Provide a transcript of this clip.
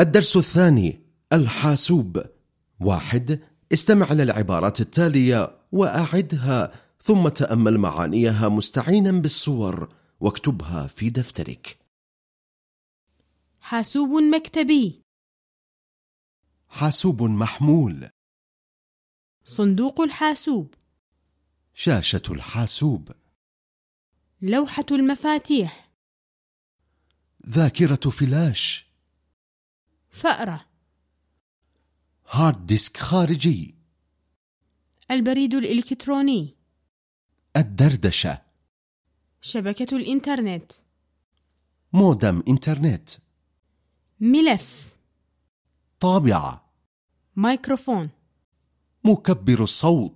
الدرس الثاني الحاسوب. واحد استمع إلى العبارات التالية وأعدها ثم تأمل معانيها مستعينا بالصور واكتبها في دفترك. حاسوب مكتبي. حاسوب محمول. صندوق الحاسوب. شاشة الحاسوب. لوحة المفاتيح. ذاكرة فلاش. فأرة. hard disk خارجي. البريد الإلكتروني. الدردشة. شبكة الإنترنت. مودم إنترنت. ملف. طابعة. ميكروفون. مكبر الصوت.